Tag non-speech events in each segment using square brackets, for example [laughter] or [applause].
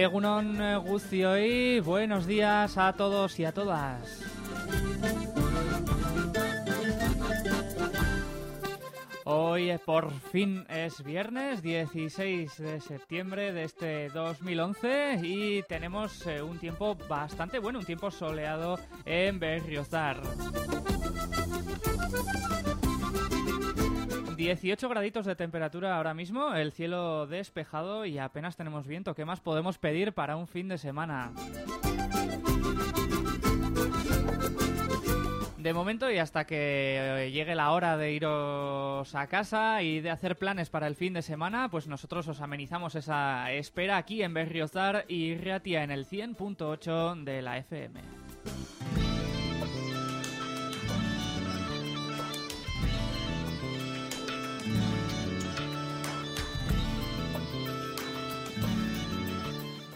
Egunon eh, Guztioi, buenos días a todos y a todas. Hoy eh, por fin es viernes 16 de septiembre de este 2011 y tenemos eh, un tiempo bastante bueno, un tiempo soleado en Berriozar. 18 graditos de temperatura ahora mismo, el cielo despejado y apenas tenemos viento. ¿Qué más podemos pedir para un fin de semana? De momento y hasta que eh, llegue la hora de iros a casa y de hacer planes para el fin de semana, pues nosotros os amenizamos esa espera aquí en Berriozar y Riatia en el 100.8 de la FM.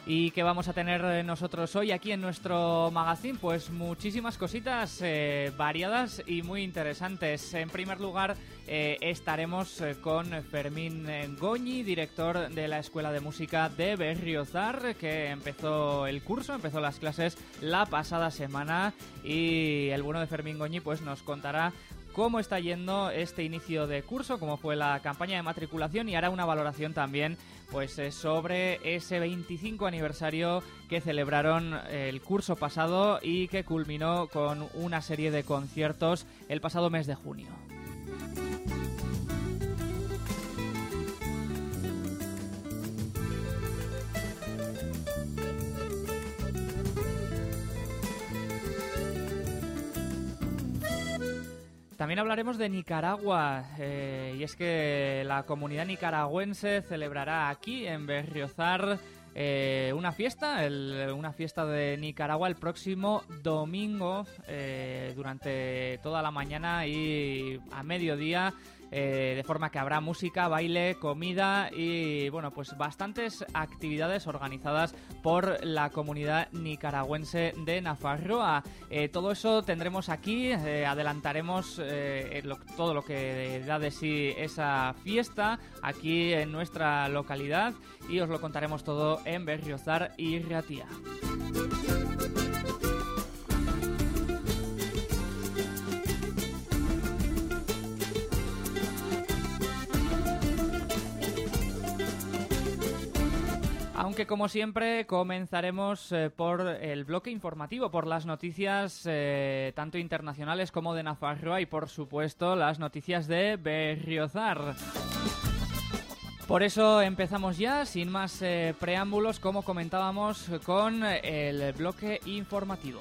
¿Y qué vamos a tener eh, nosotros hoy aquí en nuestro magazine? Pues muchísimas cositas eh, variadas y muy interesantes. En primer lugar, eh, estaremos con Fermín Goñi, director de la Escuela de Música de Berriozar, que empezó el curso, empezó las clases la pasada semana y el bueno de Fermín Goñi pues nos contará cómo está yendo este inicio de curso, cómo fue la campaña de matriculación y hará una valoración también pues eh, sobre ese 25 aniversario que celebraron el curso pasado y que culminó con una serie de conciertos el pasado mes de junio. También hablaremos de Nicaragua eh, y es que la comunidad nicaragüense celebrará aquí en Berriozar eh, una fiesta, una fiesta de Nicaragua el próximo domingo eh, durante toda la mañana y a mediodía eh, de forma que habrá música, baile, comida y bueno, pues bastantes actividades organizadas por la comunidad nicaragüense de Nafarroa. Eh, todo eso tendremos aquí, eh, adelantaremos todo lo que da de sí esa fiesta aquí en nuestra localidad y os lo contaremos todo en Berriozar y Riatía. Aunque como siempre comenzaremos eh, por el bloque informativo, por las noticias eh, tanto internacionales como de Nafarroa y por supuesto las noticias de Berriozar. Por eso empezamos ya, sin más eh, preámbulos, como comentábamos, con el bloque informativo.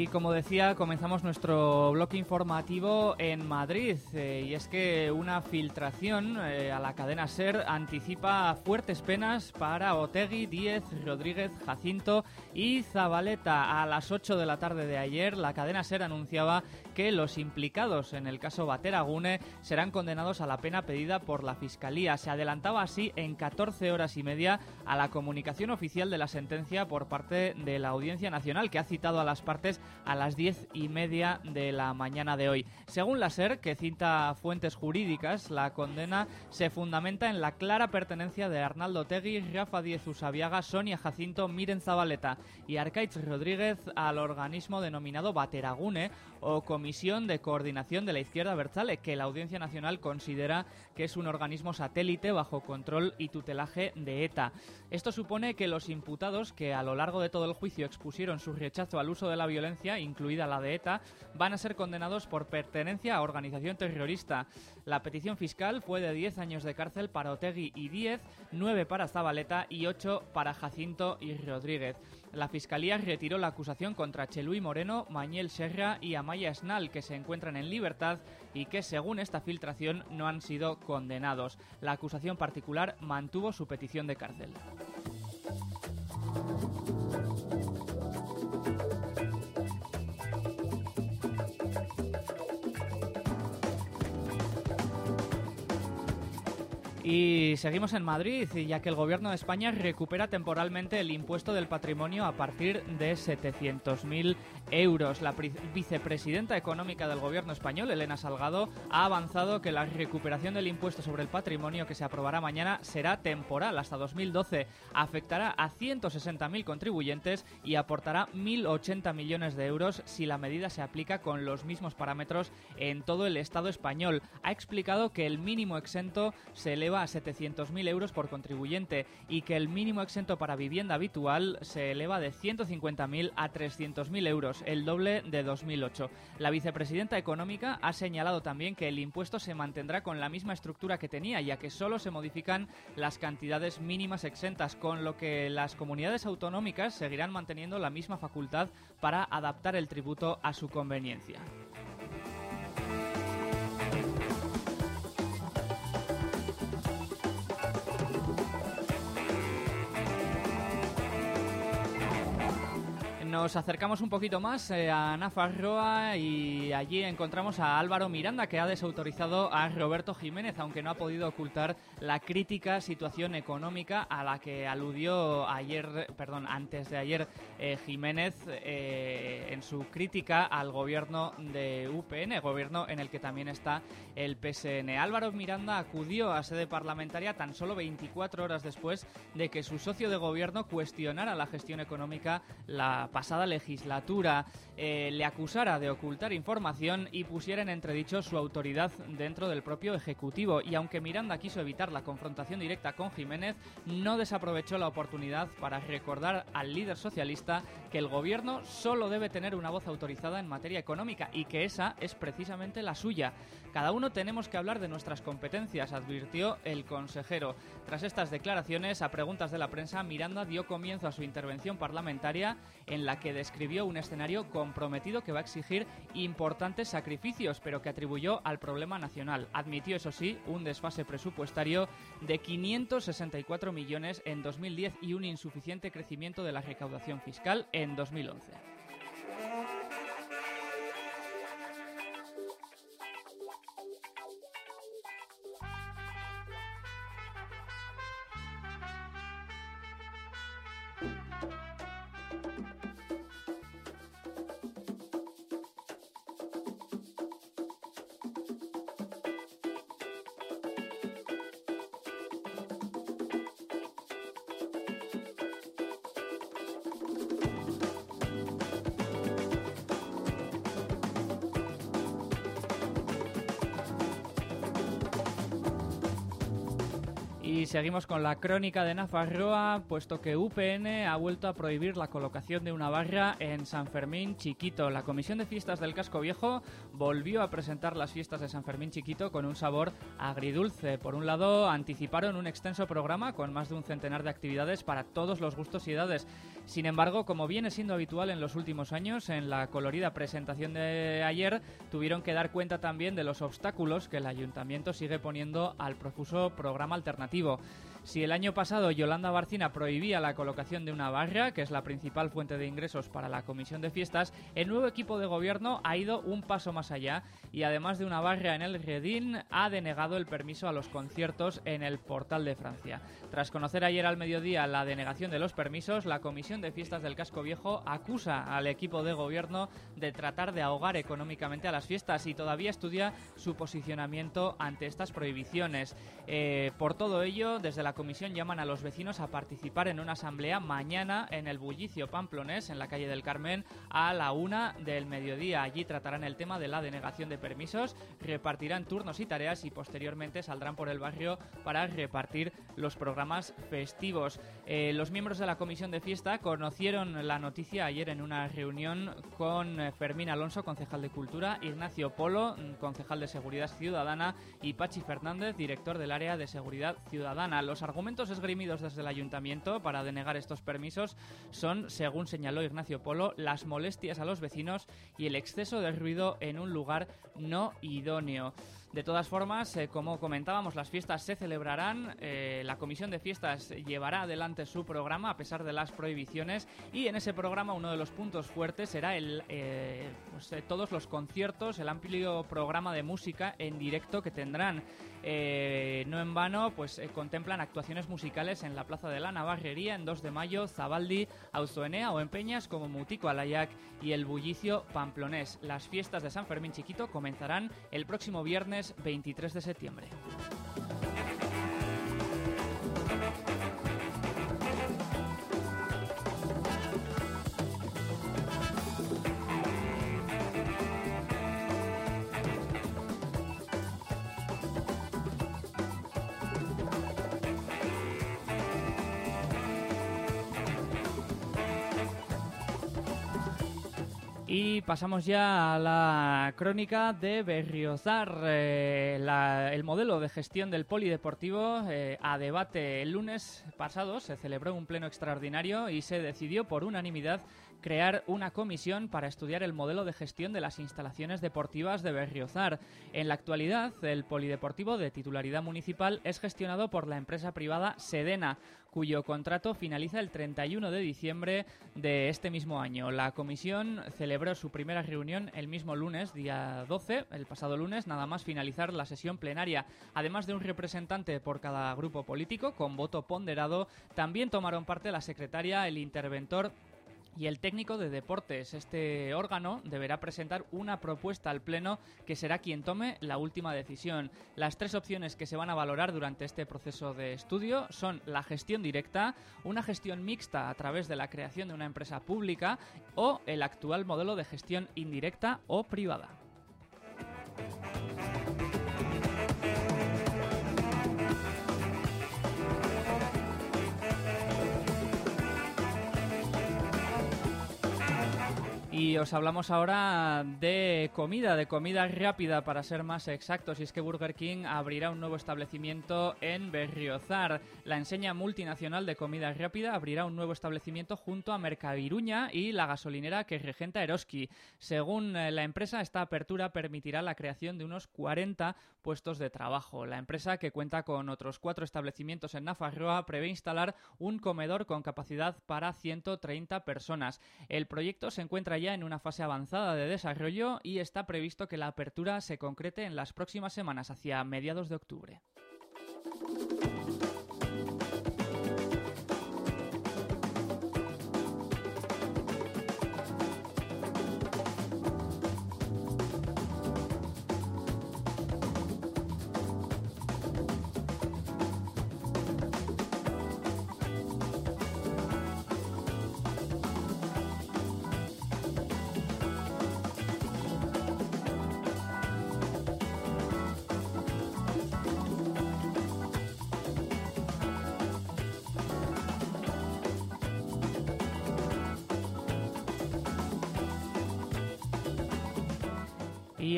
Y como decía, comenzamos nuestro bloque informativo en Madrid. Eh, y es que una filtración eh, a la cadena SER anticipa fuertes penas para Otegui, Díez, Rodríguez, Jacinto y Zabaleta. A las 8 de la tarde de ayer, la cadena SER anunciaba que los implicados en el caso Bateragune serán condenados a la pena pedida por la Fiscalía. Se adelantaba así en 14 horas y media a la comunicación oficial de la sentencia por parte de la Audiencia Nacional, que ha citado a las partes a las diez y media de la mañana de hoy. Según la SER, que cita fuentes jurídicas, la condena se fundamenta en la clara pertenencia de Arnaldo Tegui, Rafa Diez Usabiaga, Sonia Jacinto, Miren Zabaleta y Arcaich Rodríguez al organismo denominado Bateragune o Comisión de Coordinación de la Izquierda Berzale, que la Audiencia Nacional considera que es un organismo satélite bajo control y tutelaje de ETA. Esto supone que los imputados que a lo largo de todo el juicio expusieron su rechazo al uso de la violencia, incluida la de ETA, van a ser condenados por pertenencia a organización terrorista. La petición fiscal fue de 10 años de cárcel para Otegui y 10, 9 para Zabaleta y 8 para Jacinto y Rodríguez. La Fiscalía retiró la acusación contra Cheluy Moreno, Mañel Serra y Amaya Snal, que se encuentran en libertad y que, según esta filtración, no han sido condenados. La acusación particular mantuvo su petición de cárcel. Y seguimos en Madrid, ya que el Gobierno de España recupera temporalmente el impuesto del patrimonio a partir de 700.000 euros. La vicepresidenta económica del Gobierno español, Elena Salgado, ha avanzado que la recuperación del impuesto sobre el patrimonio que se aprobará mañana será temporal hasta 2012. Afectará a 160.000 contribuyentes y aportará 1.080 millones de euros si la medida se aplica con los mismos parámetros en todo el Estado español. Ha explicado que el mínimo exento se eleva a 700.000 euros por contribuyente y que el mínimo exento para vivienda habitual se eleva de 150.000 a 300.000 euros, el doble de 2008. La vicepresidenta económica ha señalado también que el impuesto se mantendrá con la misma estructura que tenía, ya que solo se modifican las cantidades mínimas exentas, con lo que las comunidades autonómicas seguirán manteniendo la misma facultad para adaptar el tributo a su conveniencia. Nos acercamos un poquito más eh, a Nafarroa y allí encontramos a Álvaro Miranda que ha desautorizado a Roberto Jiménez, aunque no ha podido ocultar la crítica situación económica a la que aludió ayer, perdón, antes de ayer eh, Jiménez eh, en su crítica al gobierno de UPN, gobierno en el que también está el PSN. Álvaro Miranda acudió a sede parlamentaria tan solo 24 horas después de que su socio de gobierno cuestionara la gestión económica la pasada legislatura eh, le acusara de ocultar información y pusiera en entredicho su autoridad dentro del propio Ejecutivo. Y aunque Miranda quiso evitar la confrontación directa con Jiménez, no desaprovechó la oportunidad para recordar al líder socialista que el Gobierno solo debe tener una voz autorizada en materia económica y que esa es precisamente la suya. Cada uno tenemos que hablar de nuestras competencias, advirtió el consejero. Tras estas declaraciones, a preguntas de la prensa, Miranda dio comienzo a su intervención parlamentaria en la que describió un escenario comprometido que va a exigir importantes sacrificios, pero que atribuyó al problema nacional. Admitió, eso sí, un desfase presupuestario de 564 millones en 2010 y un insuficiente crecimiento de la recaudación fiscal en 2011. Seguimos con la crónica de Nafarroa, puesto que UPN ha vuelto a prohibir la colocación de una barra en San Fermín Chiquito. La Comisión de Fiestas del Casco Viejo volvió a presentar las fiestas de San Fermín Chiquito con un sabor agridulce. Por un lado, anticiparon un extenso programa con más de un centenar de actividades para todos los gustos y edades. Sin embargo, como viene siendo habitual en los últimos años, en la colorida presentación de ayer tuvieron que dar cuenta también de los obstáculos que el ayuntamiento sigue poniendo al profuso programa alternativo. Si el año pasado Yolanda Barcina prohibía la colocación de una barra, que es la principal fuente de ingresos para la Comisión de Fiestas, el nuevo equipo de gobierno ha ido un paso más allá y además de una barra en el Redín, ha denegado el permiso a los conciertos en el Portal de Francia. Tras conocer ayer al mediodía la denegación de los permisos, la Comisión de Fiestas del Casco Viejo acusa al equipo de gobierno de tratar de ahogar económicamente a las fiestas y todavía estudia su posicionamiento ante estas prohibiciones. Eh, por todo ello, desde la Comisión llaman a los vecinos a participar en una asamblea mañana en el Bullicio Pamplonés, en la calle del Carmen, a la una del mediodía. Allí tratarán el tema de la denegación de permisos, repartirán turnos y tareas y posteriormente saldrán por el barrio para repartir los programas festivos. Eh, los miembros de la Comisión de Fiesta conocieron la noticia ayer en una reunión con eh, Fermín Alonso, concejal de Cultura, Ignacio Polo, mm, concejal de Seguridad Ciudadana, y Pachi Fernández, director del área de Seguridad Ciudadana. Los argumentos esgrimidos desde el ayuntamiento para denegar estos permisos son, según señaló Ignacio Polo, las molestias a los vecinos y el exceso de ruido en un lugar no idóneo. De todas formas, eh, como comentábamos, las fiestas se celebrarán, eh, la Comisión de Fiestas llevará adelante su programa a pesar de las prohibiciones y en ese programa uno de los puntos fuertes será el, eh, pues, todos los conciertos, el amplio programa de música en directo que tendrán. No en vano, pues contemplan actuaciones musicales en la Plaza de la Navarrería en 2 de mayo, Zabaldi, Auzoenea o en Peñas como Mutico Alayac y el Bullicio Pamplonés. Las fiestas de San Fermín Chiquito comenzarán el próximo viernes 23 de septiembre. Pasamos ya a la crónica de Berriozar. Eh, el modelo de gestión del polideportivo eh, a debate el lunes pasado se celebró un pleno extraordinario y se decidió por unanimidad crear una comisión para estudiar el modelo de gestión de las instalaciones deportivas de Berriozar. En la actualidad, el polideportivo de titularidad municipal es gestionado por la empresa privada Sedena, cuyo contrato finaliza el 31 de diciembre de este mismo año. La comisión celebró su primera reunión el mismo lunes, día 12, el pasado lunes, nada más finalizar la sesión plenaria. Además de un representante por cada grupo político, con voto ponderado, también tomaron parte la secretaria, el interventor y el técnico de deportes. Este órgano deberá presentar una propuesta al Pleno que será quien tome la última decisión. Las tres opciones que se van a valorar durante este proceso de estudio son la gestión directa, una gestión mixta a través de la creación de una empresa pública o el actual modelo de gestión indirecta o privada. Y os hablamos ahora de comida, de comida rápida para ser más exactos. Y es que Burger King abrirá un nuevo establecimiento en Berriozar. La enseña multinacional de comida rápida abrirá un nuevo establecimiento junto a Mercaviruña y la gasolinera que regenta Eroski. Según eh, la empresa, esta apertura permitirá la creación de unos 40 puestos de trabajo. La empresa, que cuenta con otros cuatro establecimientos en Nafarroa, prevé instalar un comedor con capacidad para 130 personas. El proyecto se encuentra ya en una fase avanzada de desarrollo y está previsto que la apertura se concrete en las próximas semanas, hacia mediados de octubre.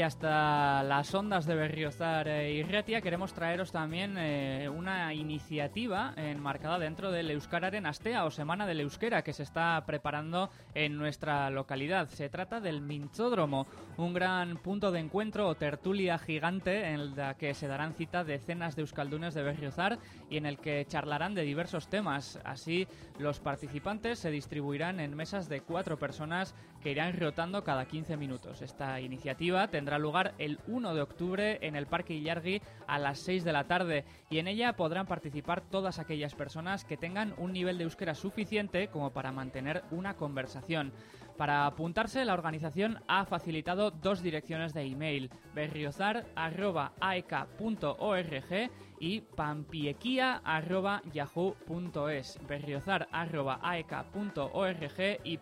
Y hasta las ondas de Berriozar y Retia queremos traeros también eh, una iniciativa enmarcada dentro del Euskararen Astea o Semana del Euskera que se está preparando en nuestra localidad. Se trata del Minchódromo, un gran punto de encuentro o tertulia gigante en la que se darán cita decenas de euskaldunes de Berriozar y en el que charlarán de diversos temas. Así, los participantes se distribuirán en mesas de cuatro personas que irán rotando cada 15 minutos. Esta iniciativa tendrá lugar el 1 de octubre en el Parque Illargui a las 6 de la tarde y en ella podrán participar todas aquellas personas que tengan un nivel de euskera suficiente como para mantener una conversación. Para apuntarse, la organización ha facilitado dos direcciones de email, berriozar.aek.org y pampiequia.yahoo.es, berriozar.aek.org y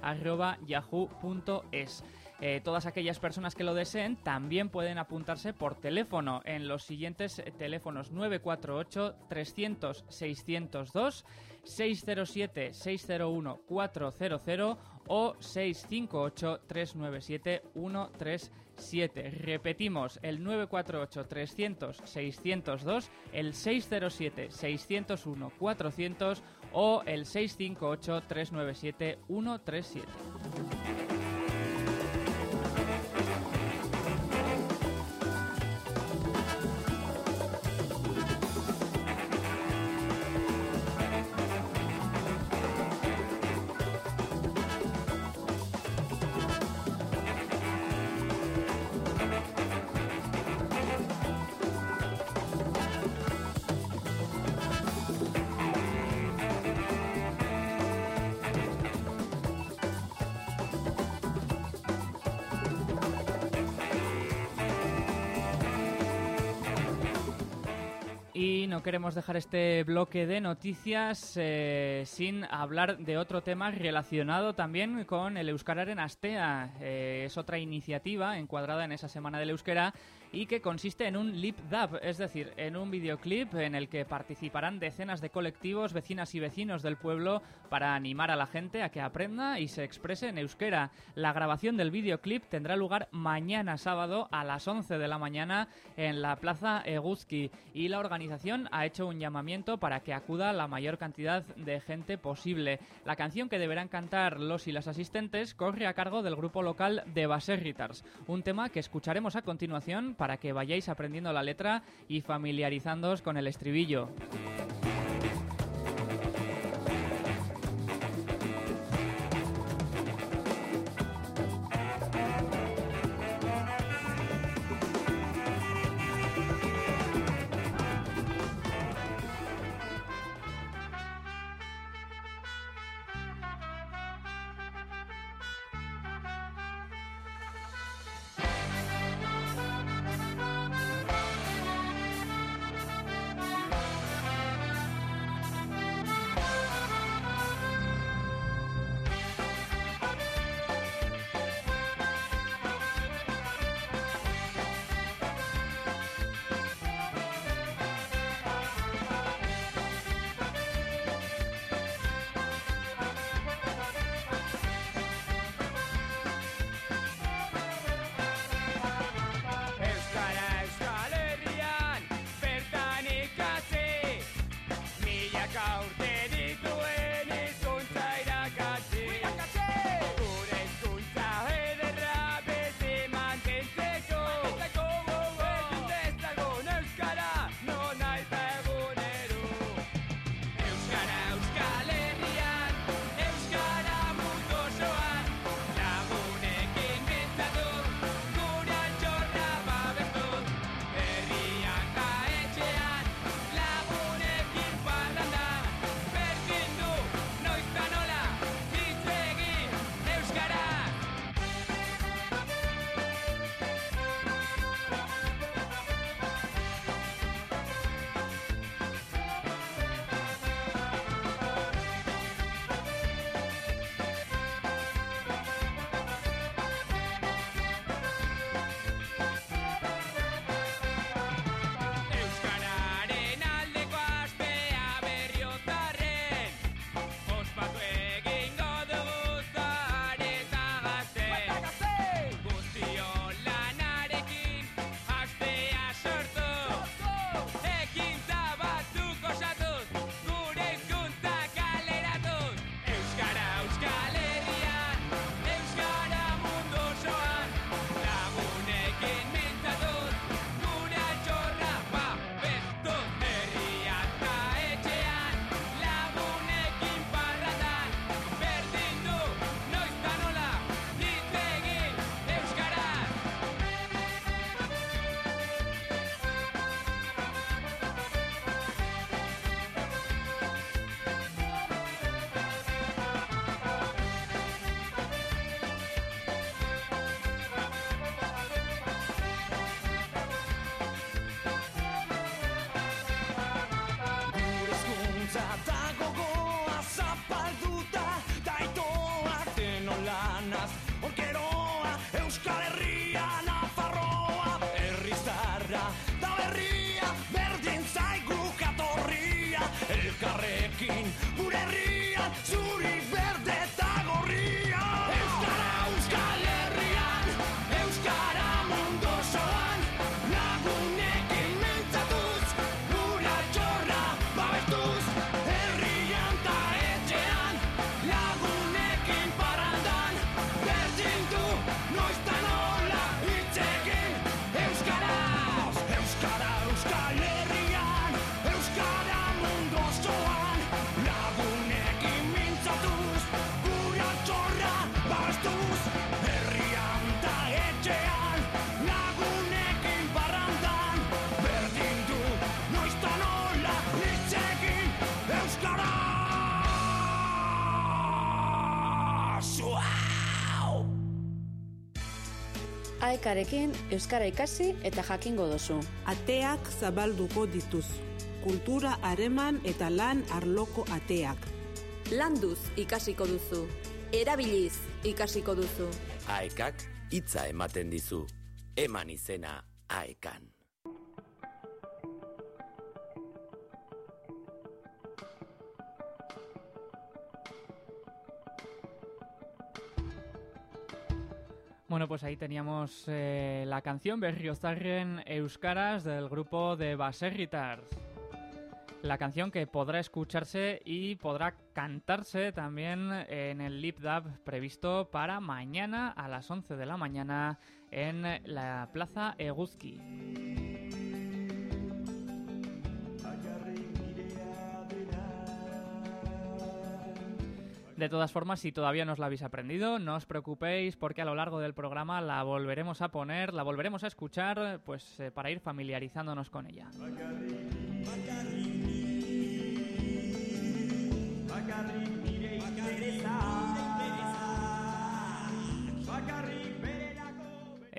pampiequia.yahoo.es. Eh, todas aquellas personas que lo deseen también pueden apuntarse por teléfono en los siguientes teléfonos 948 300 602 607 601 400 o 658 397 137. Repetimos, el 948 300 602, el 607 601 400 o el 658 397 137. Queremos dejar este bloque de noticias eh, sin hablar de otro tema relacionado también con el Euskararen Astea. Eh, es otra iniciativa encuadrada en esa Semana del Euskera y que consiste en un lip dub, es decir, en un videoclip en el que participarán decenas de colectivos, vecinas y vecinos del pueblo para animar a la gente a que aprenda y se exprese en euskera. La grabación del videoclip tendrá lugar mañana sábado a las 11 de la mañana en la Plaza Eguzki y la organización ha hecho un llamamiento para que acuda la mayor cantidad de gente posible. La canción que deberán cantar los y las asistentes corre a cargo del grupo local de Baserritars, un tema que escucharemos a continuación para que vayáis aprendiendo la letra y familiarizándoos con el estribillo. zurekin Gure herria zure Aekarekin euskara ikasi eta jakingo duzu. Ateak zabalduko dituz. Kultura hareman eta lan arloko ateak. Landuz ikasiko duzu. Erabiliz ikasiko duzu. Aekak hitza ematen dizu. Eman izena Aekan. Bueno, pues ahí teníamos eh, la canción Berriozarren Euskaras del grupo de Baserritars. La canción que podrá escucharse y podrá cantarse también en el Lip Dub previsto para mañana a las 11 de la mañana en la Plaza Eguzki. De todas formas, si todavía no os la habéis aprendido, no os preocupéis porque a lo largo del programa la volveremos a poner, la volveremos a escuchar, pues eh, para ir familiarizándonos con ella.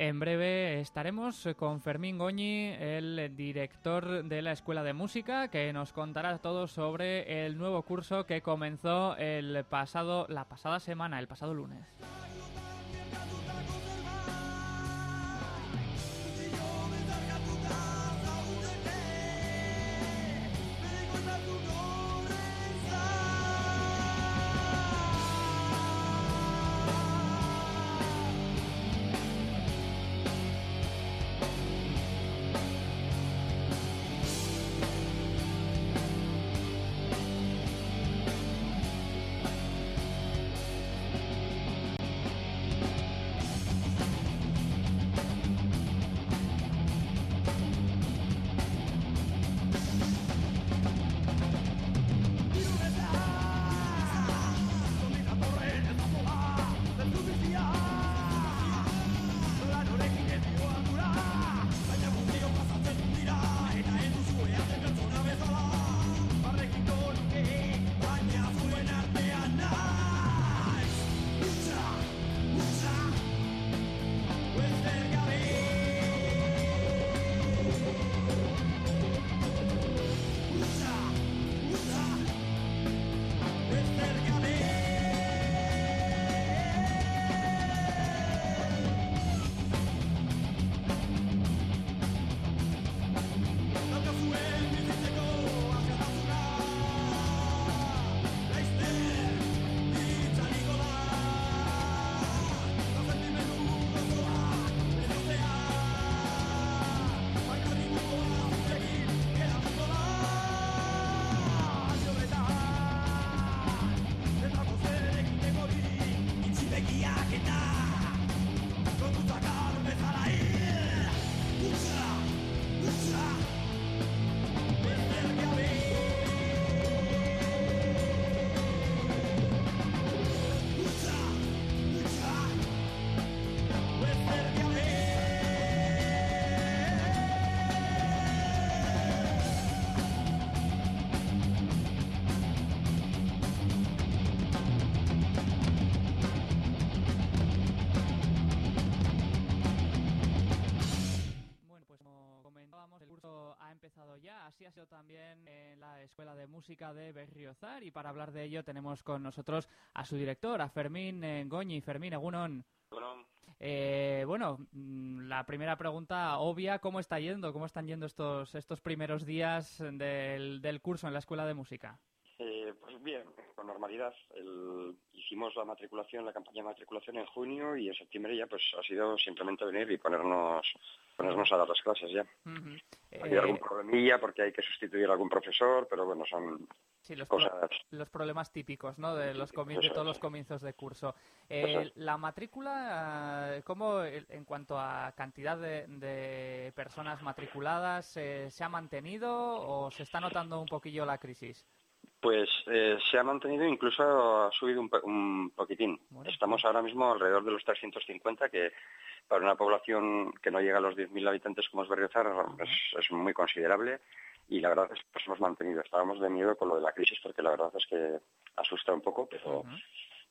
En breve estaremos con Fermín Goñi, el director de la Escuela de Música, que nos contará todo sobre el nuevo curso que comenzó el pasado, la pasada semana, el pasado lunes. Música de Berriozar y para hablar de ello tenemos con nosotros a su director, a Fermín eh, Goñi. Fermín, Egunon. Eh, bueno, mm, la primera pregunta obvia, ¿cómo está yendo? ¿Cómo están yendo estos, estos primeros días del, del curso en la Escuela de Música? Eh, pues bien, con normalidad. El- hicimos la matriculación, la campaña de matriculación en junio y en septiembre ya pues ha sido simplemente venir y ponernos ponernos a dar las clases ya. Ujú. Ha habido Eh, algún problemilla porque hay que sustituir a algún profesor, pero bueno, son Sí, los, pro- cosas... los problemas típicos, ¿no? De los de todos los comienzos de curso. Eh, la matrícula, ¿cómo en cuanto a cantidad de, de personas matriculadas eh, se ha mantenido o se está notando un poquillo la crisis? Pues eh, se ha mantenido, incluso ha subido un, un poquitín. Bueno. Estamos ahora mismo alrededor de los 350, que para una población que no llega a los 10.000 habitantes como es Berriozar es, es muy considerable. Y la verdad es que nos hemos mantenido. Estábamos de miedo con lo de la crisis porque la verdad es que asusta un poco, pero, Ujú.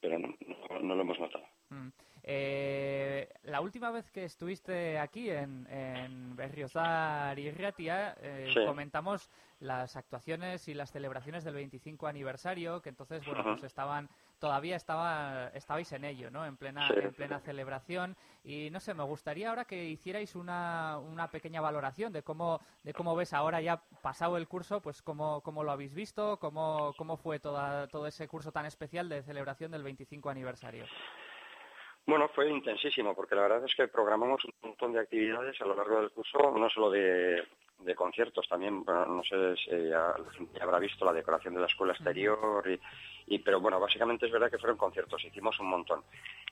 pero no, no- no lo hemos notado. Mm. Eh, la última vez que estuviste aquí en, en Berriozar y Ratia, eh, Sí. comentamos las actuaciones y las celebraciones del 25 aniversario, que entonces, bueno, pues estaban, todavía estaba, estabais en ello, ¿no? En plena, Sí. en plena celebración. Y no sé, me gustaría ahora que hicierais una, una pequeña valoración de cómo, de cómo ves ahora ya pasado el curso, pues cómo, cómo lo habéis visto, cómo, cómo fue toda, todo ese curso tan especial de celebración del 25 aniversario. Bueno, fue intensísimo, porque la verdad es que programamos un montón de actividades a lo largo del curso, no solo de, de conciertos, también, bueno, no sé si ya, habrá visto la decoración de la escuela exterior, y, y- pero bueno, básicamente es verdad que fueron conciertos, hicimos un montón.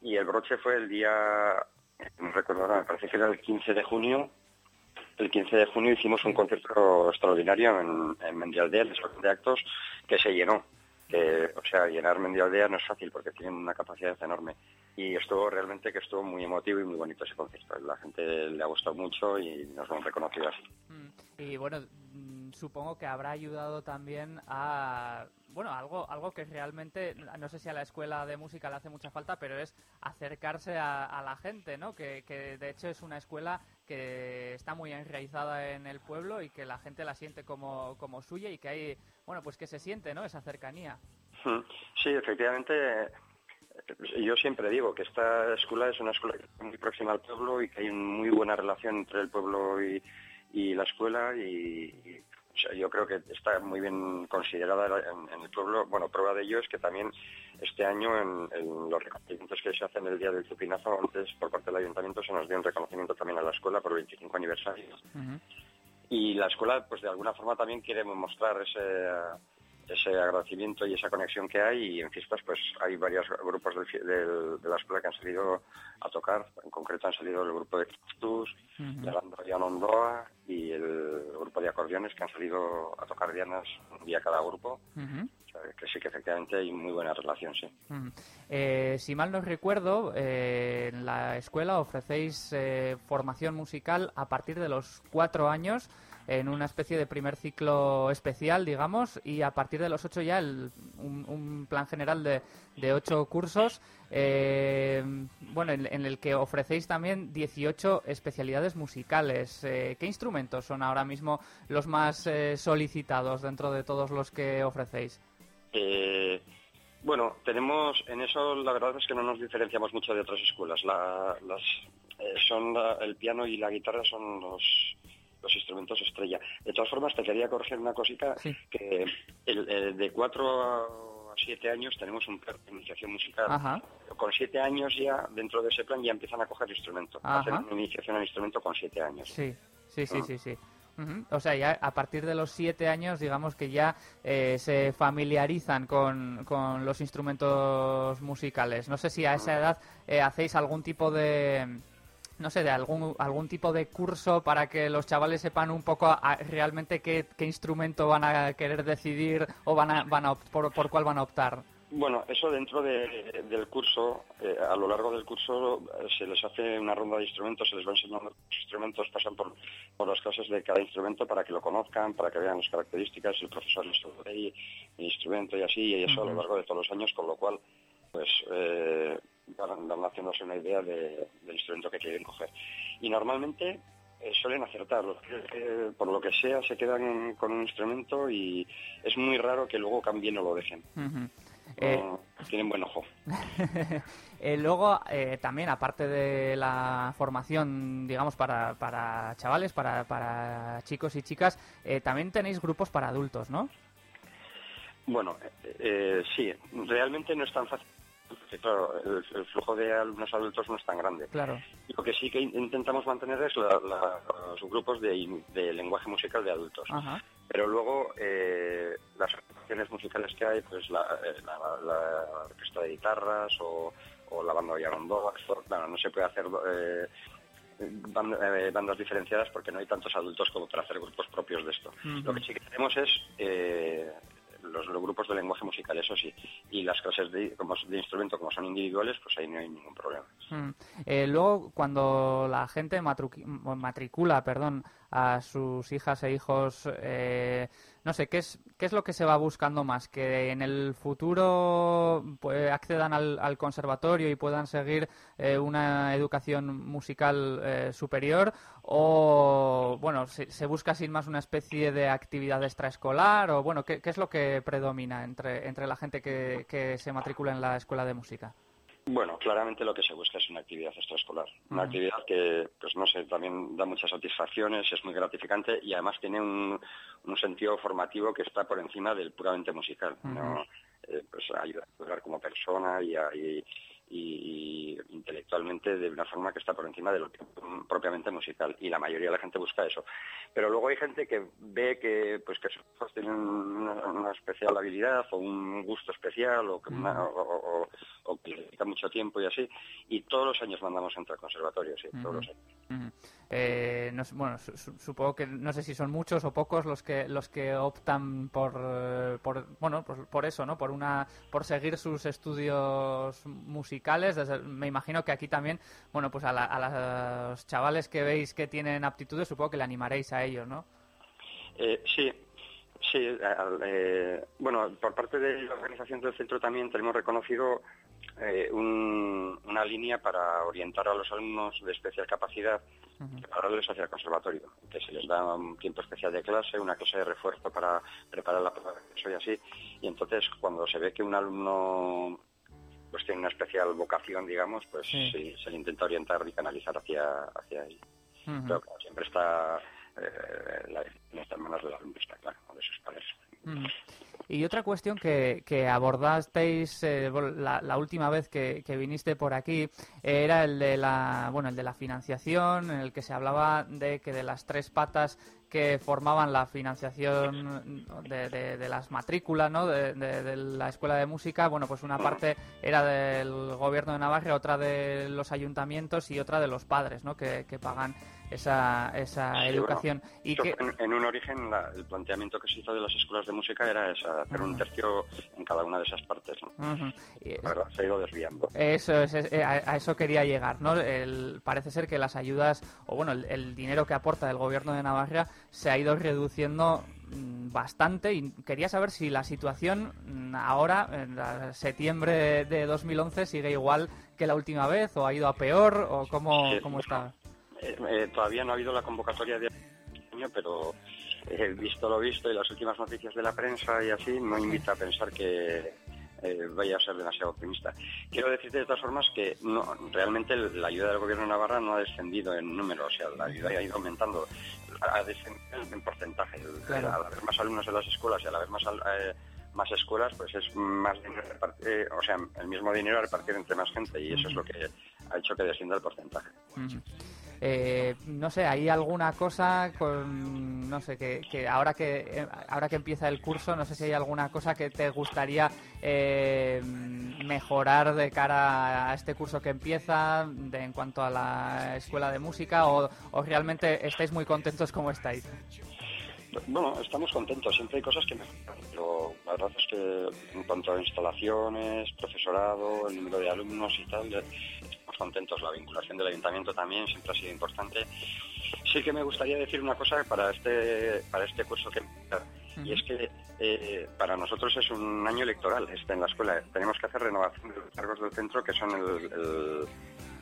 Y el broche fue el día, no recuerdo ahora, me parece que era el 15 de junio, el 15 de junio hicimos un concierto extraordinario en, en Mendialdea, en el de actos, que se llenó. Que, o sea, llenar Mendialdea no es fácil porque tienen una capacidad enorme. Y estuvo realmente que estuvo muy emotivo y muy bonito ese concierto. La gente le ha gustado mucho y nos lo han reconocido así. Mm, Y bueno, mm, supongo que habrá ayudado también a, bueno, algo, algo que realmente, no sé si a la escuela de música le hace mucha falta, pero es acercarse a, a la gente, ¿no? Que, que de hecho es una escuela que está muy enraizada en el pueblo y que la gente la siente como, como suya y que hay, bueno, pues que se siente, ¿no? Esa cercanía. Mm, Sí, efectivamente, eh, yo siempre digo que esta escuela es una escuela muy próxima al pueblo y que hay muy buena relación entre el pueblo y, y la escuela y, yo creo que está muy bien considerada en, en el pueblo. Bueno, prueba de ello es que también este año en, en los reconocimientos que se hacen el día del Chupinazo, antes por parte del ayuntamiento se nos dio un reconocimiento también a la escuela por el 25 aniversario. Y la escuela, pues de alguna forma también quiere mostrar ese, ese agradecimiento y esa conexión que hay. Y en fiestas, pues hay varios grupos del del- de la escuela que han salido a tocar. En concreto han salido el grupo de Cactus, de Arandoya Ondoa y el grupo de acordeones que han salido a tocar dianas un día cada grupo. Ujú. O sea, que sí que efectivamente hay muy buena relación, sí. Eh, si mal no recuerdo, eh, en la escuela ofrecéis eh, formación musical a partir de los cuatro años en una especie de primer ciclo especial, digamos, y a partir de los ocho ya el- un, plan general de, de ocho cursos, eh, bueno, en, en el que ofrecéis también 18 especialidades musicales. Eh, ¿Qué instrumentos son ahora mismo los más eh, solicitados dentro de todos los que ofrecéis? Eh, bueno, tenemos, en eso la verdad es que no nos diferenciamos mucho de otras escuelas. La- las, eh, son la- el piano y la guitarra son los, los instrumentos estrella. De todas formas, te quería corregir una cosita, Sí. que el, eh, de cuatro a siete años tenemos un plan de iniciación musical. Ajá. Con siete años ya, dentro de ese plan, ya empiezan a coger instrumento. Ajá. Hacen una iniciación al instrumento con siete años. Sí, sí, sí, Ah. sí, sí. O sea, ya a partir de los siete años, digamos que ya eh, se familiarizan con, con los instrumentos musicales. No sé si a esa edad eh, hacéis algún tipo de, no sé, de algún algún tipo de curso para que los chavales sepan un poco a- realmente qué, qué instrumento van a querer decidir o van a, van a opt- por, por cuál van a optar. Bueno, eso dentro de- del curso, eh, a lo largo del curso eh, se les hace una ronda de instrumentos, se les va enseñando los instrumentos, pasan por, por las clases de cada instrumento para que lo conozcan, para que vean las características, el profesor les ahí el instrumento y así, y eso a lo largo de todos los años, con lo cual pues eh, van, van haciéndose una idea de- del instrumento que quieren coger. Y normalmente eh, suelen acertar, los que, eh, por lo que sea se quedan con un instrumento y es muy raro que luego cambien o lo dejen. Eh, No, tienen buen ojo. [laughs] Eh, luego, también, aparte de la formación, digamos, para, para chavales, para, para chicos y chicas, también tenéis grupos para adultos, ¿no? Bueno, sí, realmente no es tan fácil. Porque, claro, el, el flujo de alumnos adultos no es tan grande. Claro. Lo que sí que in- intentamos mantener es la- la- los grupos de, lenguaje musical de adultos. Ajá. Pero luego eh, las agrupaciones musicales que hay, pues la, eh, la, orquesta de guitarras o, o la banda de Yarondó, esto, claro, no se puede hacer eh, eh, bandas diferenciadas porque no hay tantos adultos como para hacer grupos propios de esto. Lo que sí que tenemos es eh, los, grupos de lenguaje musical, eso sí, y las clases de, como, de instrumento como son individuales, pues ahí no hay ningún problema. Mm. Eh, luego, cuando la gente matricula perdón, a sus hijas e hijos, eh, no sé, ¿qué es, ¿qué es lo que se va buscando más? ¿Que en el futuro pues, accedan al, al conservatorio y puedan seguir eh, una educación musical eh, superior? ¿O, bueno, se, se busca sin más una especie de actividad extraescolar? ¿O, bueno, qué, qué es lo que predomina entre, entre la gente que, que se matricula en la escuela de música? Bueno, claramente lo que se busca es una actividad extraescolar. Una actividad que, pues no sé, también da muchas satisfacciones, es muy gratificante y además tiene un, un sentido formativo que está por encima del puramente musical. ¿no? Eh, pues ayuda a mejorar como persona y, a- y- y intelectualmente de una forma que está por encima de lo que propiamente musical y la mayoría de la gente busca eso. Pero luego hay gente que ve que pues que sus hijos tienen una, una especial habilidad o un gusto especial o que, una- o, o- o- que dedica mucho tiempo y así y todos los años mandamos entre conservatorios sí, todos los años. Eh, no bueno, su- su- supongo que no sé si son muchos o pocos los que los que optan por, eh, por bueno por, por eso, ¿no? Por una por seguir sus estudios musicales. Desde- me imagino que aquí también, bueno, pues a, la- a los chavales que veis que tienen aptitudes, supongo que le animaréis a ellos, ¿no? Eh, sí, sí. eh, bueno, por parte de la organización del centro también tenemos reconocido eh, un- una línea para orientar a los alumnos de especial capacidad, prepararles hacia el conservatorio, que se les da un tiempo especial de clase, una clase de refuerzo para preparar la prueba y así. Y entonces, cuando se ve que un alumno pues tiene una especial vocación, digamos, pues Sí. sí, se le intenta orientar y canalizar hacia, hacia ahí. Pero claro, siempre está eh, la en manos del alumno, está claro, o de sus padres. Mm. Y otra cuestión que, que abordasteis eh, la, la última vez que, que viniste por aquí era el de la bueno el de la financiación en el que se hablaba de que de las tres patas que formaban la financiación de, de- de las matrículas ¿no? de, la escuela de música bueno pues una parte era del gobierno de Navarra otra de los ayuntamientos y otra de los padres ¿no? que, que pagan esa, esa Sí, educación bueno, y que en, en un origen la- el planteamiento que se hizo de las escuelas de música era esa, hacer un tercio en cada una de esas partes. ¿no? Ujú. Y- La verdad, se ha ido desviando. Eso es, es- eh, a, a eso quería llegar, ¿no? El- parece ser que las ayudas, o bueno, el, el dinero que aporta el gobierno de Navarra se ha ido reduciendo mm, bastante y quería saber si la situación mm, ahora, en septiembre de 2011, sigue igual que la última vez o ha ido a peor o cómo, cómo está. Eh, eh, todavía no ha habido la convocatoria de año, pero eh, visto lo visto y las últimas noticias de la prensa y así, no invita a pensar que eh, vaya a ser demasiado optimista. Quiero decirte de todas formas que no, realmente la ayuda del gobierno de Navarra no ha descendido en número, o sea, la ayuda ha ido aumentando, ha descendido en porcentaje. Claro. Al haber más alumnos en las escuelas y al haber más eh, más escuelas, pues es más dinero eh, o sea, el mismo dinero a repartir entre más gente y eso es lo que ha hecho que descienda el porcentaje. Ujú. Eh, no sé, ¿hay alguna cosa con, no sé, que, ahora que eh, ahora que empieza el curso, no sé si hay alguna cosa que te gustaría eh, mejorar de cara a este curso que empieza de, en cuanto a la escuela de música o, o realmente estáis muy contentos como estáis? Bueno, estamos contentos, siempre hay cosas que mejorar, pero la verdad es que en cuanto a instalaciones, profesorado, el número de alumnos y tal, estamos contentos. La vinculación del ayuntamiento también siempre ha sido importante. Sí que me gustaría decir una cosa para este, para este curso que y es que eh, para nosotros es un año electoral este en la escuela. Tenemos que hacer renovación de los cargos del centro, que son el, el-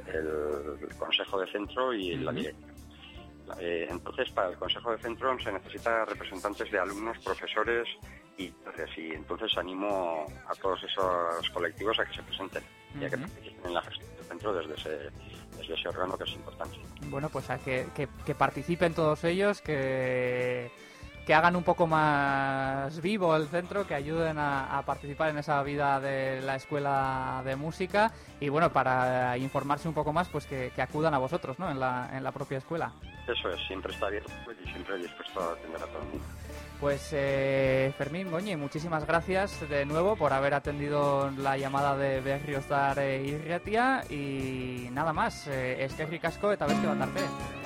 el consejo de centro y la dirección. Eh, entonces, para el Consejo de Centro se necesita representantes de alumnos, profesores y. Y entonces animo a todos esos colectivos a que se presenten y a que participen en la gestión del centro desde ese, desde ese órgano que es importante. Bueno, pues a que, que- que participen todos ellos, que que hagan un poco más vivo el centro, que ayuden a, a participar en esa vida de la escuela de música y bueno, para informarse un poco más, pues que, que acudan a vosotros, ¿no? En la, en la propia escuela. Eso es, siempre está abierto y siempre dispuesto a atender a todo el mundo. Pues eh, Fermín Goñi, muchísimas gracias de nuevo por haber atendido la llamada de Berriozar e Irratia y nada más, eh, es que ricasco eta beste bat arte. It's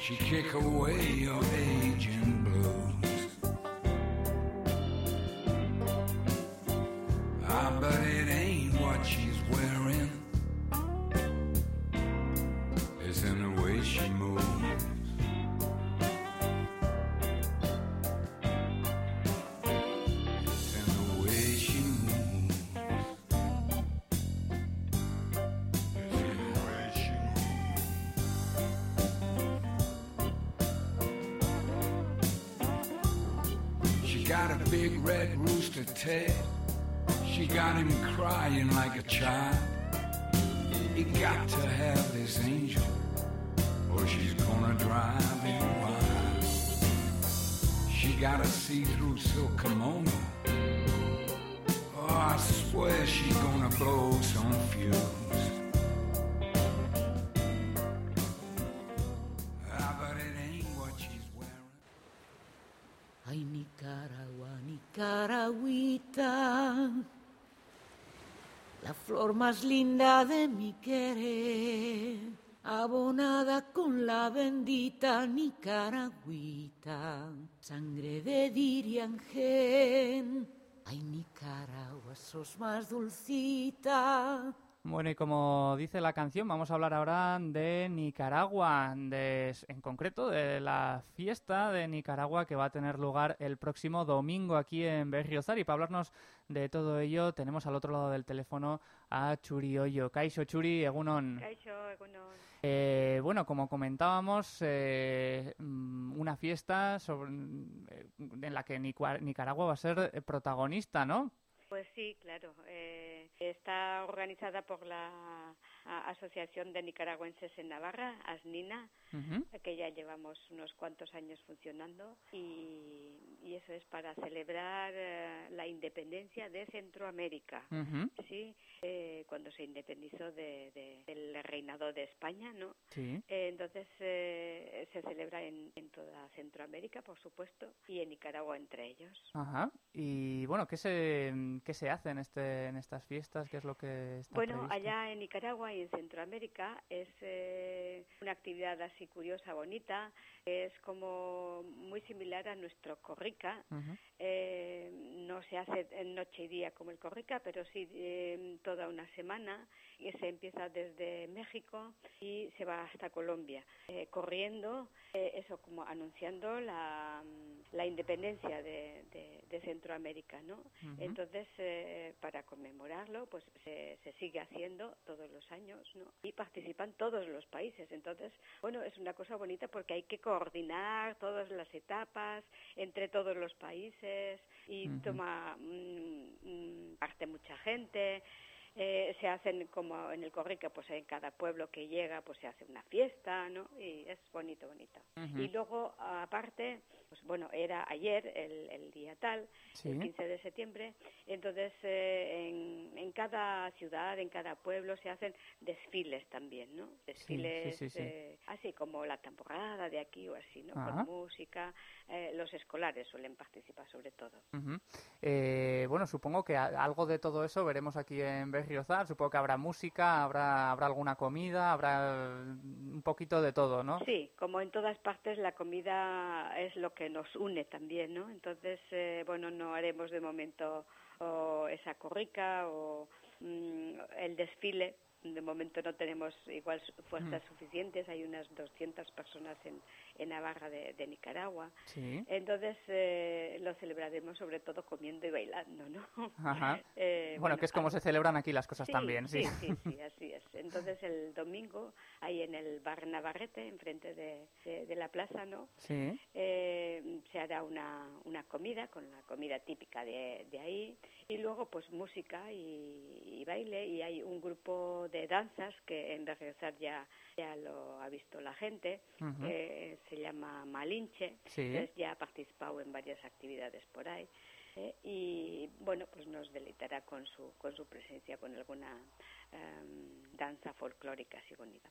She kick away your aging crying like a child. You got to have this angel, or she's gonna drive him wild. She got a see-through silk kimono. Oh, I swear she's gonna blow some fuse. Ah. Ay, Nicaragua, Nicaragüita, la flor más linda de mi querer, abonada con la bendita Nicaragüita, sangre de Diriangén. Ay, Nicaragua, sos más dulcita Bueno, y como dice la canción, vamos a hablar ahora de Nicaragua, de, en concreto de la fiesta de Nicaragua que va a tener lugar el próximo domingo aquí en Berriozar. Y para hablarnos de todo ello, tenemos al otro lado del teléfono a Churi Hoyo. Kaisho Churi, Egunon. Kaixo, egunon. Eh, bueno, como comentábamos, eh, mm, una fiesta sobre- eh, en la que Nicaragua va a ser eh, protagonista, ¿no? Pues sí, claro. eh, está organizada por la Asociación de Nicaragüenses en Navarra, ASNINA, que ya llevamos unos cuantos años funcionando y, y eso es para celebrar eh, la independencia de Centroamérica. Sí, eh, cuando se independizó de- de- del reinado de España, ¿no? Sí. Eh, entonces eh, se celebra en, en toda Centroamérica, por supuesto, y en Nicaragua entre ellos. Ajá. Y bueno, ¿qué se, qué se hace en, este, en estas fiestas? ¿Qué es lo que está Bueno, previsto? allá en Nicaragua y en Centroamérica es eh, una actividad así curiosa, bonita, es como muy similar a nuestro corrica. Eh, no se hace en noche y día como el corrica, pero sí eh, toda una semana se empieza desde México y se va hasta Colombia, eh, corriendo, eh, eso como anunciando la, la independencia de, de- de Centroamérica, ¿no? Entonces, eh, para conmemorarlo, pues se, se sigue haciendo todos los años, ¿no? Y participan todos los países. Entonces, bueno, es una cosa bonita porque hay que coordinar todas las etapas entre todos los países y toma mm, mm, parte mucha gente. Eh, se hacen como en el Corrica, pues en cada pueblo que llega, pues se hace una fiesta, ¿no? Y es bonito, bonito. Y luego, aparte, pues bueno, era ayer, el, el día tal, Sí. el 15 de septiembre, entonces eh, en, en cada ciudad, en cada pueblo se hacen desfiles también, ¿no? Desfiles sí, sí. eh, así como la temporada de aquí o así, ¿no? Con música, eh, los escolares suelen participar sobre todo. Eh, bueno, supongo que algo de todo eso veremos aquí en Berriozar. Supongo que habrá música, habrá, habrá alguna comida, habrá mm, un poquito de todo, ¿no? Sí, como en todas partes la comida es lo que nos une también, ¿no? Entonces, eh, bueno, no haremos de momento o esa corrica o mm, el desfile. De momento no tenemos igual fuerzas suficientes. Hay unas 200 personas en, en Navarra de, de Nicaragua. Sí. Entonces eh, lo celebraremos sobre todo comiendo y bailando, ¿no? Ajá. [laughs] Eh, Bueno, que es como a- se celebran aquí las cosas Sí, también, sí. Sí, sí, sí, así es. Entonces el domingo, ahí en el bar Navarrete, enfrente de, de, de la plaza, ¿no? Sí. Eh, se hará una, una comida con la comida típica de, de ahí y luego pues música y, y baile y hay un grupo de danzas que en Berriozar ya, ya lo ha visto la gente, que se llama Malinche, Sí. entonces ya ha participado en varias actividades por ahí. ¿Eh? y bueno pues nos deleitará con su con su presencia con alguna em, danza folclórica así bonita.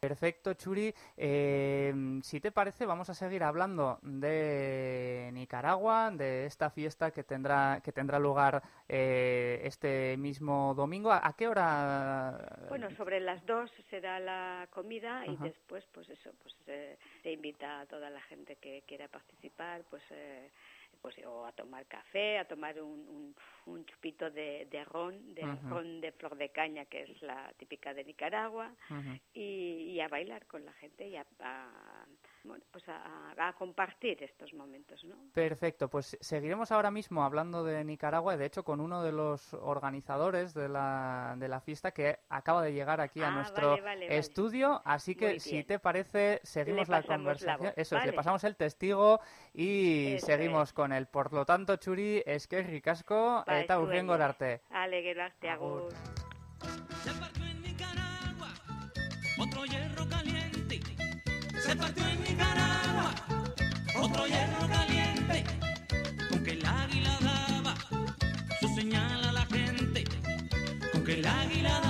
Perfecto, Churi. Eh, si te parece, vamos a seguir hablando de Nicaragua, de esta fiesta que tendrá que tendrá lugar eh, este mismo domingo. ¿A, qué hora? bueno sobre las dos será la comida y después pues eso pues eh, se invita a toda la gente que quiera participar pues eh, pues o a tomar café, a tomar un, un, un chupito de, de ron, de ron de flor de caña, que es la típica de Nicaragua, y a bailar con la gente y a, a- bueno, pues a, a compartir estos momentos, ¿no? Perfecto, pues seguiremos ahora mismo hablando de Nicaragua, de hecho con uno de los organizadores de la, de la fiesta que acaba de llegar aquí a Ah, nuestro vale, vale, vale. estudio, así que si te parece seguimos Le la conversación, eso es, le pasamos el testigo y Eso seguimos es. con él. Por lo tanto, Churi, es que ricasco eta zuei. urrengo arte. Ale, gero arte, Agur. agur. Se partió en Nicaragua otro hierro caliente. Se partió en Nicaragua otro hierro caliente. Con que el águila daba su señal a la gente. Con que el águila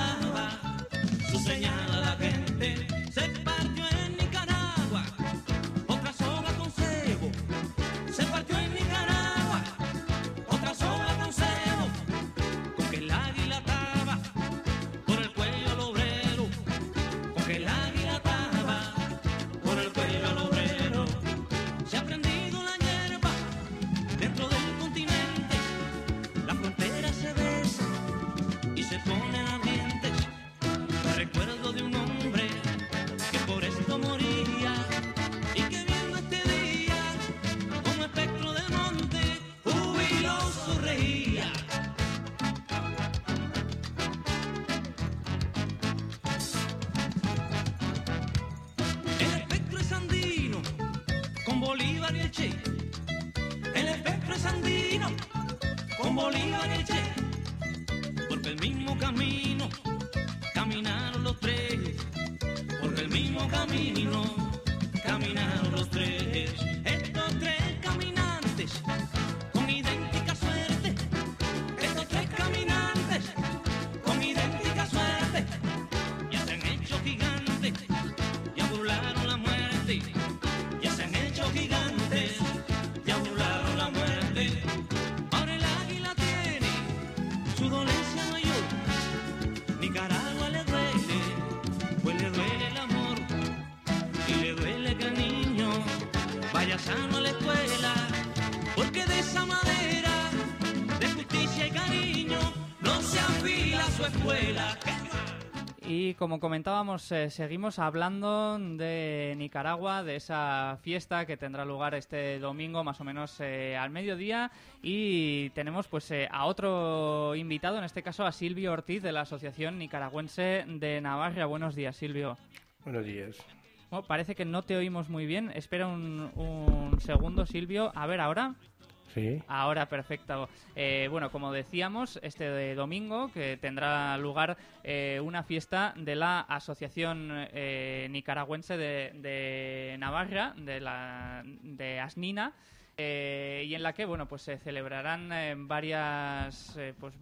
como comentábamos, eh, seguimos hablando de Nicaragua, de esa fiesta que tendrá lugar este domingo más o menos eh, al mediodía y tenemos pues eh, a otro invitado, en este caso a Silvio Ortiz de la Asociación Nicaragüense de Navarra. Buenos días, Silvio. Buenos días. Bueno, parece que no te oímos muy bien. Espera un, un segundo, Silvio. A ver, ahora. Ahora, perfecto. Eh, bueno, como decíamos, este de domingo que tendrá lugar eh, una fiesta de la Asociación eh, Nicaragüense de, Navarra, de, la, de Asnina, eh, y en la que, bueno, pues se celebrarán varias, pues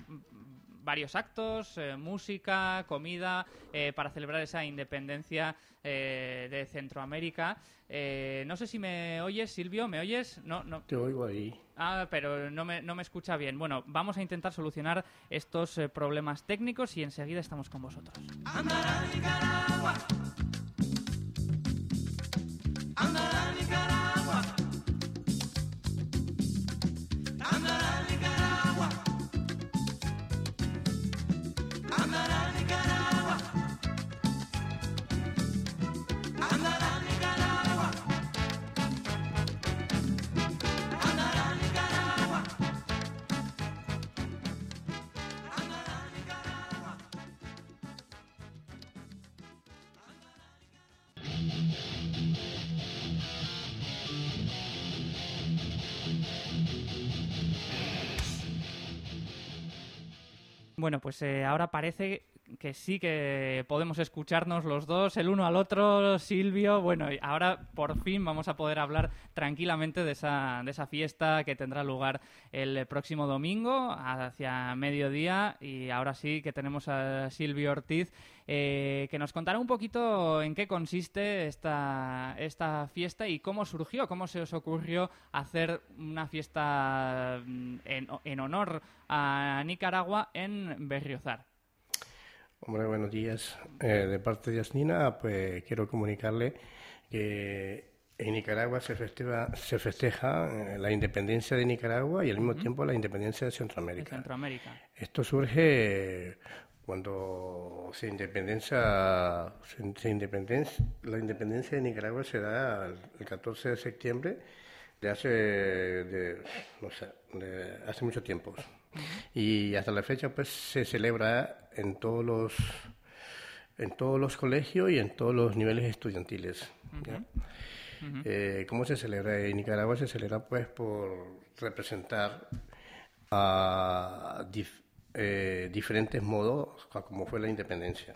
varios actos, música, comida, para celebrar esa independencia eh, de Centroamérica. Eh, no sé si me oyes, Silvio, ¿me oyes? No, no. Te oigo ahí. Ah, pero no me, no me escucha bien. Bueno, vamos a intentar solucionar estos eh, problemas técnicos y enseguida estamos con vosotros. Andará Nicaragua. Andará Nicaragua. Bueno, pues eh, ahora parece que sí que podemos escucharnos los dos, el uno al otro, Silvio. Bueno, y ahora por fin vamos a poder hablar tranquilamente de esa, de esa fiesta que tendrá lugar el próximo domingo hacia mediodía. Y ahora sí que tenemos a Silvio Ortiz, eh, que nos contará un poquito en qué consiste esta, esta fiesta y cómo surgió, cómo se os ocurrió hacer una fiesta mm, en, en honor a Nicaragua en Berriozar. Hombre, buenos días. Eh, de parte de Asnina, pues quiero comunicarle que en Nicaragua se festeja, se festeja eh, la independencia de Nicaragua y al mismo tiempo la independencia de de Centroamérica. Centroamérica. Esto surge cuando se independencia, se, se independencia, la independencia de Nicaragua se da el, el 14 de septiembre de hace, de, no sé, de hace mucho tiempo. Y hasta la fecha pues se celebra en todos los en todos los colegios y en todos los niveles estudiantiles. ¿ya? Eh, ¿Cómo se celebra en Nicaragua? Se celebra pues por representar a dif- eh, diferentes modos a como fue la independencia.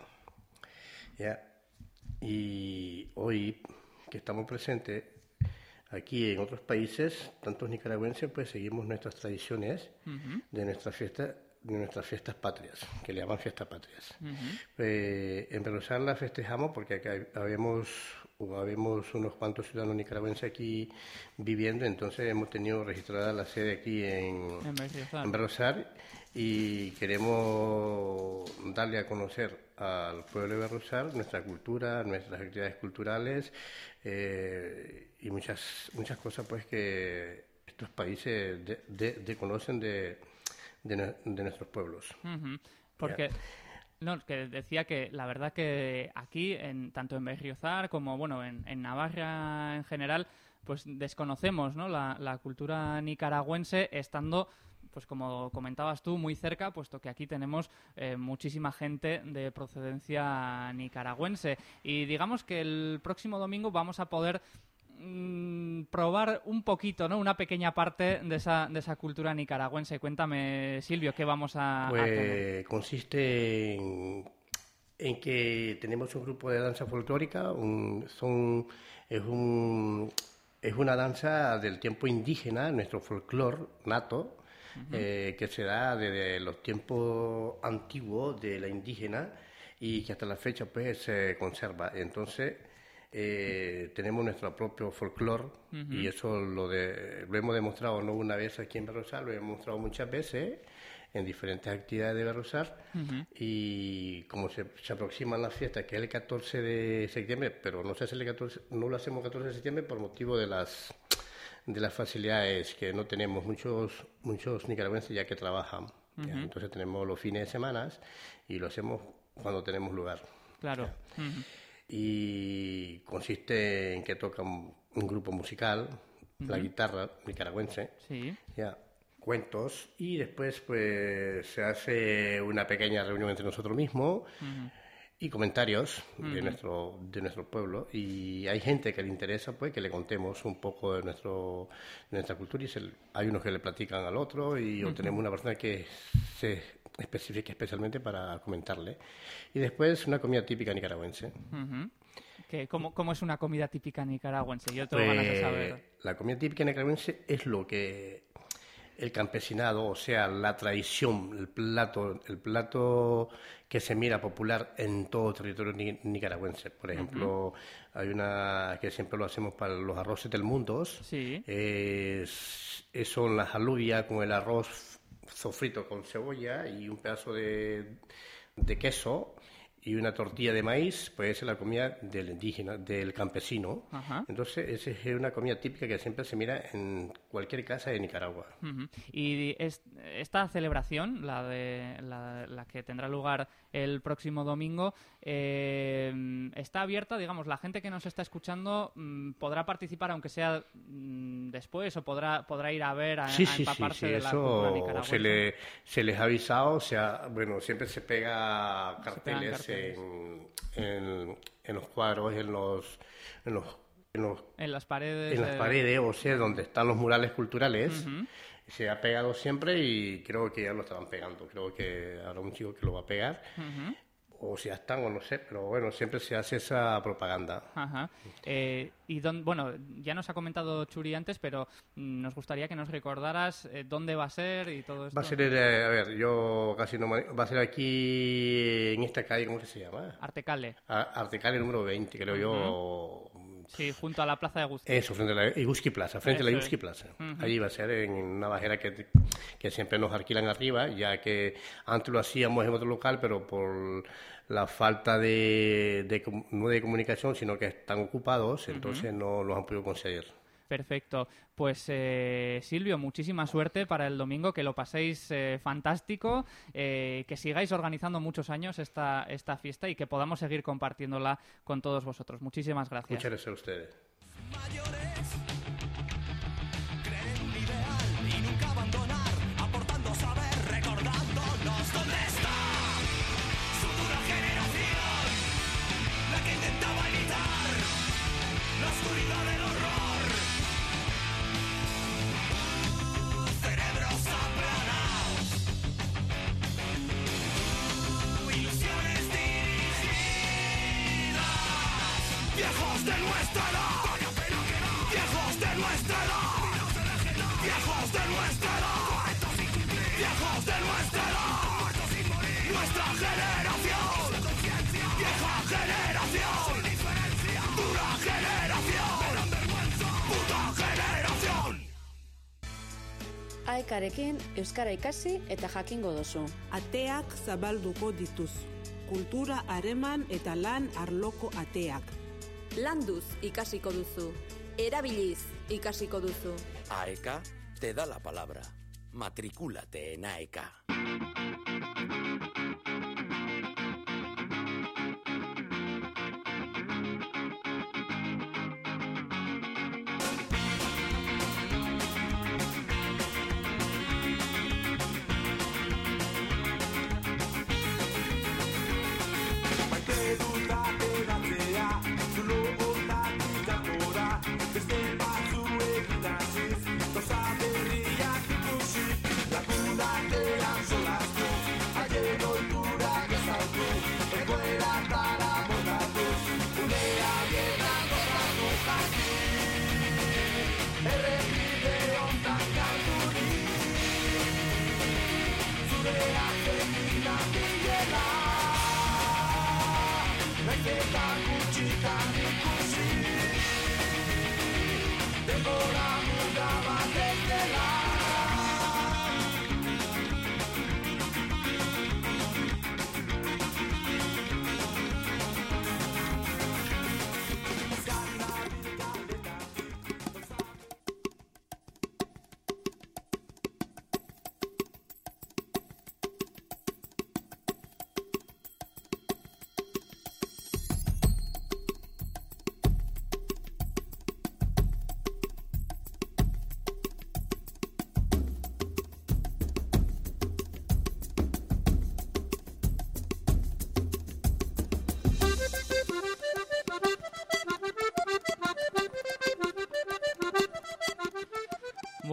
¿ya? Y hoy que estamos presentes aquí en otros países, tantos nicaragüenses, pues seguimos nuestras tradiciones de nuestras fiestas de nuestras fiestas patrias, que le llaman fiestas patrias. Eh, en Berluzar la festejamos porque acá habíamos, habíamos unos cuantos ciudadanos nicaragüenses aquí viviendo, entonces hemos tenido registrada la sede aquí en, En y queremos darle a conocer al pueblo de Berrosar nuestra cultura, nuestras actividades culturales eh, y muchas muchas cosas pues que estos países de- de- desconocen de, de, de nuestros pueblos. Porque no, que decía que la verdad que aquí, en, tanto en Berriozar como bueno en, en Navarra en general, pues desconocemos ¿no? la, la cultura nicaragüense estando pues como comentabas tú, muy cerca, puesto que aquí tenemos eh, muchísima gente de procedencia nicaragüense. Y digamos que el próximo domingo vamos a poder mm, probar un poquito, ¿no? Una pequeña parte de esa, de esa cultura nicaragüense. Cuéntame, Silvio, ¿qué vamos a, a tener? Pues consiste en, en que tenemos un grupo de danza folclórica, un- son, es, un, es una danza del tiempo indígena, nuestro folclore nato, eh, que se da desde los tiempos antiguos de la indígena y que hasta la fecha pues se conserva. Entonces eh, tenemos nuestro propio folclore Ujú. y eso lo, de, lo hemos demostrado no una vez aquí en Berrosar, lo hemos demostrado muchas veces en diferentes actividades de Berrosar Ujú. y como se, se aproximan las fiestas, que es el 14 de septiembre, pero no se hace el 14, no lo hacemos el 14 de septiembre por motivo de las de las facilidades que no tenemos muchos muchos nicaragüenses ya que trabajan. Entonces tenemos los fines de semana y lo hacemos cuando tenemos lugar. Claro. Y consiste en que toca un, grupo musical, la guitarra nicaragüense, Sí. ya, cuentos, y después pues se hace una pequeña reunión entre nosotros mismos. Y comentarios de Ujú. nuestro de nuestro pueblo y hay gente que le interesa pues que le contemos un poco de nuestro de nuestra cultura y se- hay unos que le platican al otro y o Ujú. tenemos una persona que se especifica especialmente para comentarle y después una comida típica nicaragüense Ujú. ¿Qué- cómo, cómo es una comida típica nicaragüense? Yo tengo ganas de Pues, saber. La comida típica nicaragüense es lo que el campesinado, o sea, la tradición, el plato, el plato que se mira popular en todo el territorio ni- nicaragüense. Por ejemplo, hay una que siempre lo hacemos para los arroces del mundo. Sí. Es- son las alubias con el arroz sofrito con cebolla y un pedazo de, de queso y una tortilla de maíz, pues esa es la comida del indígena, del campesino. Ajá. Entonces, esa es una comida típica que siempre se mira en cualquier casa de Nicaragua. Ujú. Y es- esta celebración, la, de, la, la que tendrá lugar el próximo domingo, eh, está abierta, digamos, la gente que nos está escuchando mm, podrá participar, aunque sea mm, después, o podrá, podrá ir a ver, a, Sí, a sí, sí, empaparse sí, de la eso se, le, se les ha avisado, o sea, bueno, siempre se pega carteles, carteles. En, en, en los cuadros, en los, en los, en los En las paredes. en las paredes, o sea, donde están los murales culturales. Se ha pegado siempre y creo que ya lo estaban pegando. Creo que habrá un chico que lo va a pegar. O si ya están, o no sé, pero bueno, siempre se hace esa propaganda. Ajá. Eh, y don- bueno, ya nos ha comentado Churi antes, pero mm, nos gustaría que nos recordaras eh, dónde va a ser y todo esto. Va a ser, eh, a ver, yo casi no Va a ser aquí en esta calle, ¿cómo que se llama? Artecale. A- Artecale número 20, creo yo. Sí, junto a la Plaza de Agustín. Eso, frente a la Iguski Plaza, frente a la Iguski. Plaza. Allí va a ser en una bajera que, que siempre nos alquilan arriba, ya que antes lo hacíamos en otro local, pero por la falta de, de no de comunicación, sino que están ocupados, entonces no los han podido conseguir. Perfecto. Pues eh, Silvio, muchísima suerte para el domingo, que lo paséis eh, fantástico, eh, que sigáis organizando muchos años esta, esta fiesta y que podamos seguir compartiéndola con todos vosotros. Muchísimas gracias. Muchas gracias a ustedes. Aekarekin euskara ikasi eta jakingo duzu. Ateak zabalduko dituz. Kultura hareman eta lan arloko ateak. Landuz ikasiko duzu. Erabiliz ikasiko duzu. AECA te da la palabra. Matricúlate en AECA.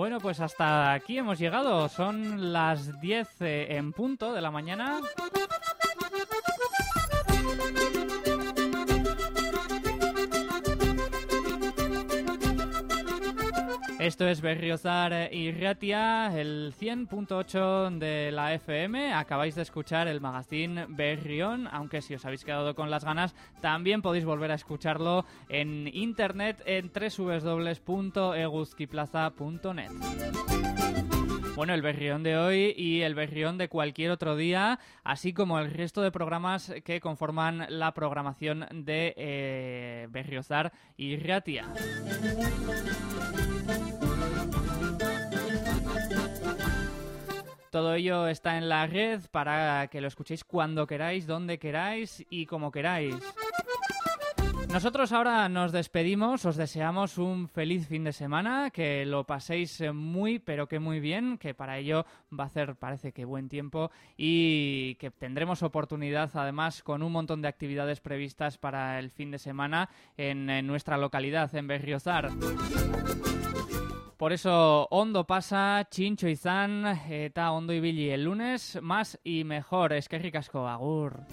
Bueno, pues hasta aquí hemos llegado. Son las 10 eh, en punto de la mañana. Esto es Berriozar y Ratia, el 100.8 de la FM. Acabáis de escuchar el magazine Berrión, aunque si os habéis quedado con las ganas, también podéis volver a escucharlo en internet en www.eguzquiplaza.net. Bueno, el berrión de hoy y el berrión de cualquier otro día, así como el resto de programas que conforman la programación de eh, Berriozar y Ratia. Todo ello está en la red para que lo escuchéis cuando queráis, donde queráis y como queráis. Nosotros ahora nos despedimos, os deseamos un feliz fin de semana, que lo paséis muy, pero que muy bien, que para ello va a hacer, parece que buen tiempo y que tendremos oportunidad además con un montón de actividades previstas para el fin de semana en, nuestra localidad, en Berriozar. Por eso, Ondo pasa, Chincho izan, eta Ondo ibili el lunes, más y mejor. Es que ricasco, agur.